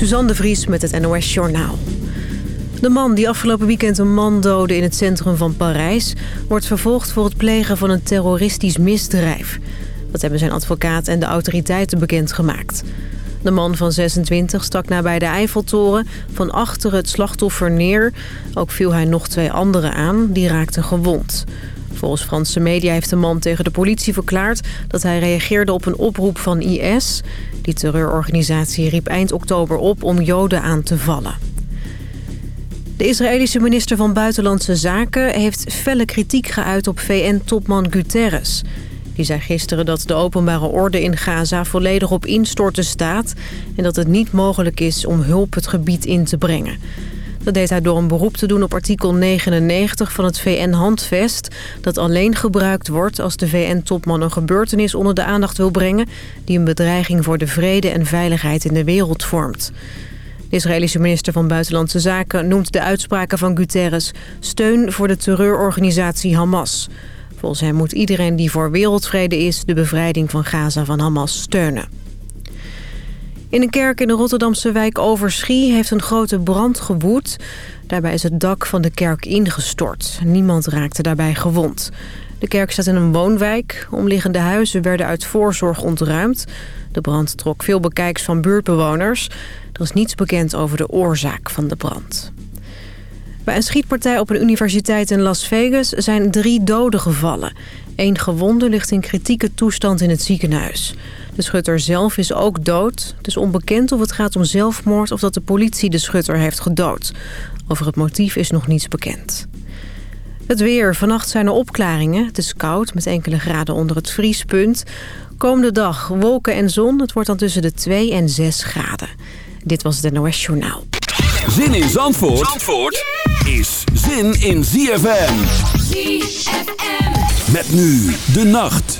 Suzanne de Vries met het NOS Journaal. De man die afgelopen weekend een man doodde in het centrum van Parijs... wordt vervolgd voor het plegen van een terroristisch misdrijf. Dat hebben zijn advocaat en de autoriteiten bekendgemaakt. De man van 26 stak nabij de Eiffeltoren van achter het slachtoffer neer. Ook viel hij nog twee anderen aan, die raakten gewond. Volgens Franse media heeft de man tegen de politie verklaard... dat hij reageerde op een oproep van IS. Die terreurorganisatie riep eind oktober op om Joden aan te vallen. De Israëlische minister van Buitenlandse Zaken heeft felle kritiek geuit op VN-topman Guterres. Die zei gisteren dat de openbare orde in Gaza volledig op instorten staat... en dat het niet mogelijk is om hulp het gebied in te brengen. Dat deed hij door een beroep te doen op artikel 99 van het VN-handvest... dat alleen gebruikt wordt als de VN-topman een gebeurtenis onder de aandacht wil brengen... die een bedreiging voor de vrede en veiligheid in de wereld vormt. De Israëlische minister van Buitenlandse Zaken noemt de uitspraken van Guterres... steun voor de terreurorganisatie Hamas. Volgens hem moet iedereen die voor wereldvrede is... de bevrijding van Gaza van Hamas steunen. In een kerk in de Rotterdamse wijk Overschie heeft een grote brand gewoed. Daarbij is het dak van de kerk ingestort. Niemand raakte daarbij gewond. De kerk staat in een woonwijk. Omliggende huizen werden uit voorzorg ontruimd. De brand trok veel bekijks van buurtbewoners. Er is niets bekend over de oorzaak van de brand. Bij een schietpartij op een universiteit in Las Vegas zijn drie doden gevallen. Eén gewonde ligt in kritieke toestand in het ziekenhuis. De schutter zelf is ook dood. Het is onbekend of het gaat om zelfmoord of dat de politie de schutter heeft gedood. Over het motief is nog niets bekend. Het weer. Vannacht zijn er opklaringen. Het is koud met enkele graden onder het vriespunt. Komende dag wolken en zon. Het wordt dan tussen de 2 en 6 graden. Dit was het NOS Journaal. Zin in Zandvoort, Zandvoort is zin in ZFM. ZFM. Met nu de nacht.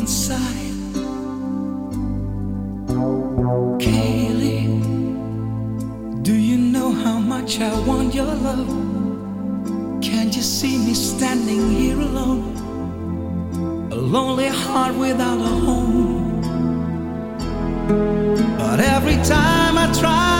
Inside. Kaylee, do you know how much I want your love? Can't you see me standing here alone? A lonely heart without a home. But every time I try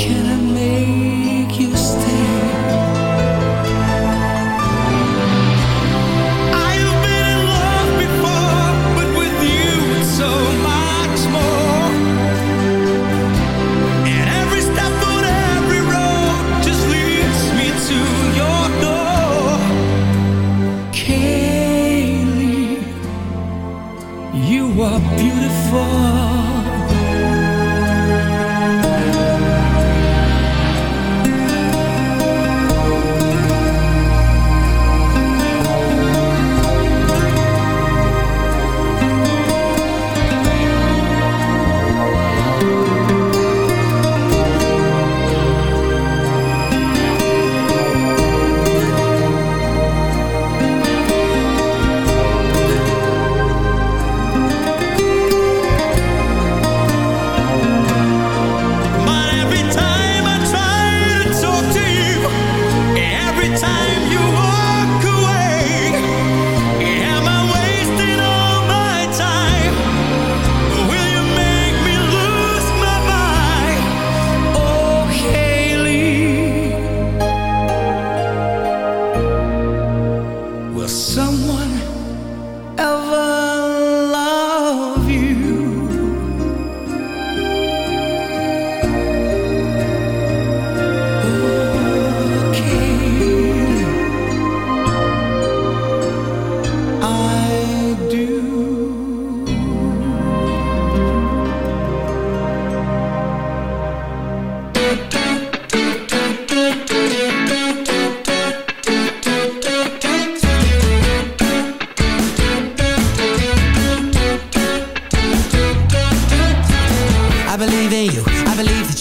Can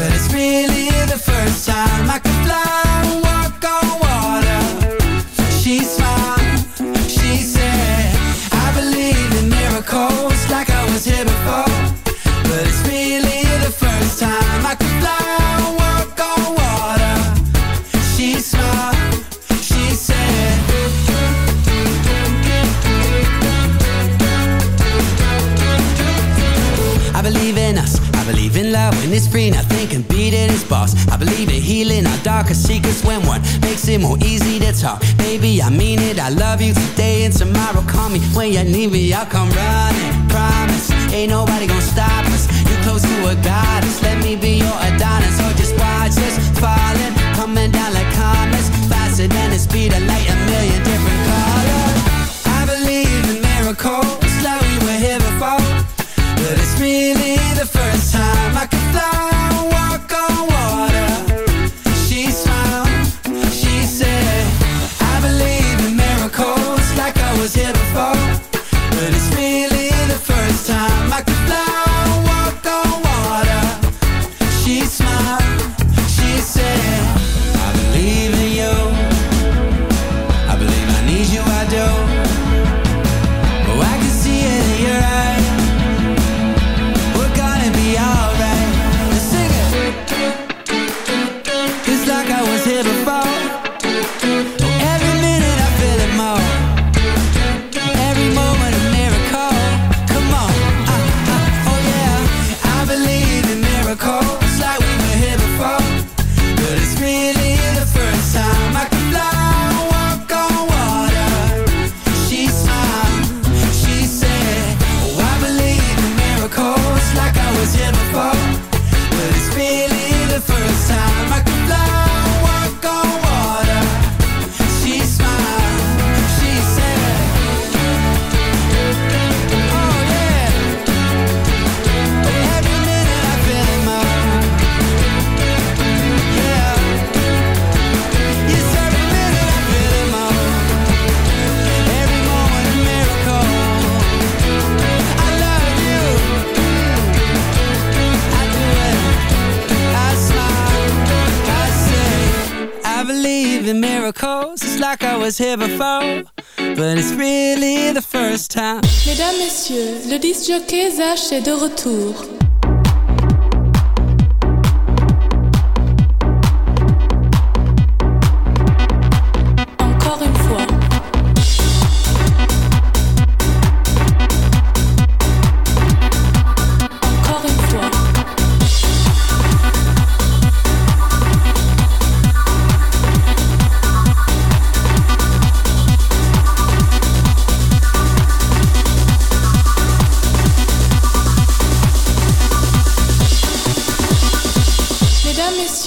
But it's really the first time I can fly, walk on water. She smiled, she said, I believe in miracles like I was here before. But it's really the first time I In love, when it's free, nothing can beat it, it's boss. I believe in healing our darker secrets when one makes it more easy to talk. Baby, I mean it, I love you today and tomorrow. Call me when you need me, I'll come running. Promise, ain't nobody gonna stop us. You close to a goddess, let me be your Adonis. So just watch us falling, coming down like comets, faster than the speed of light Disjockey H est de retour.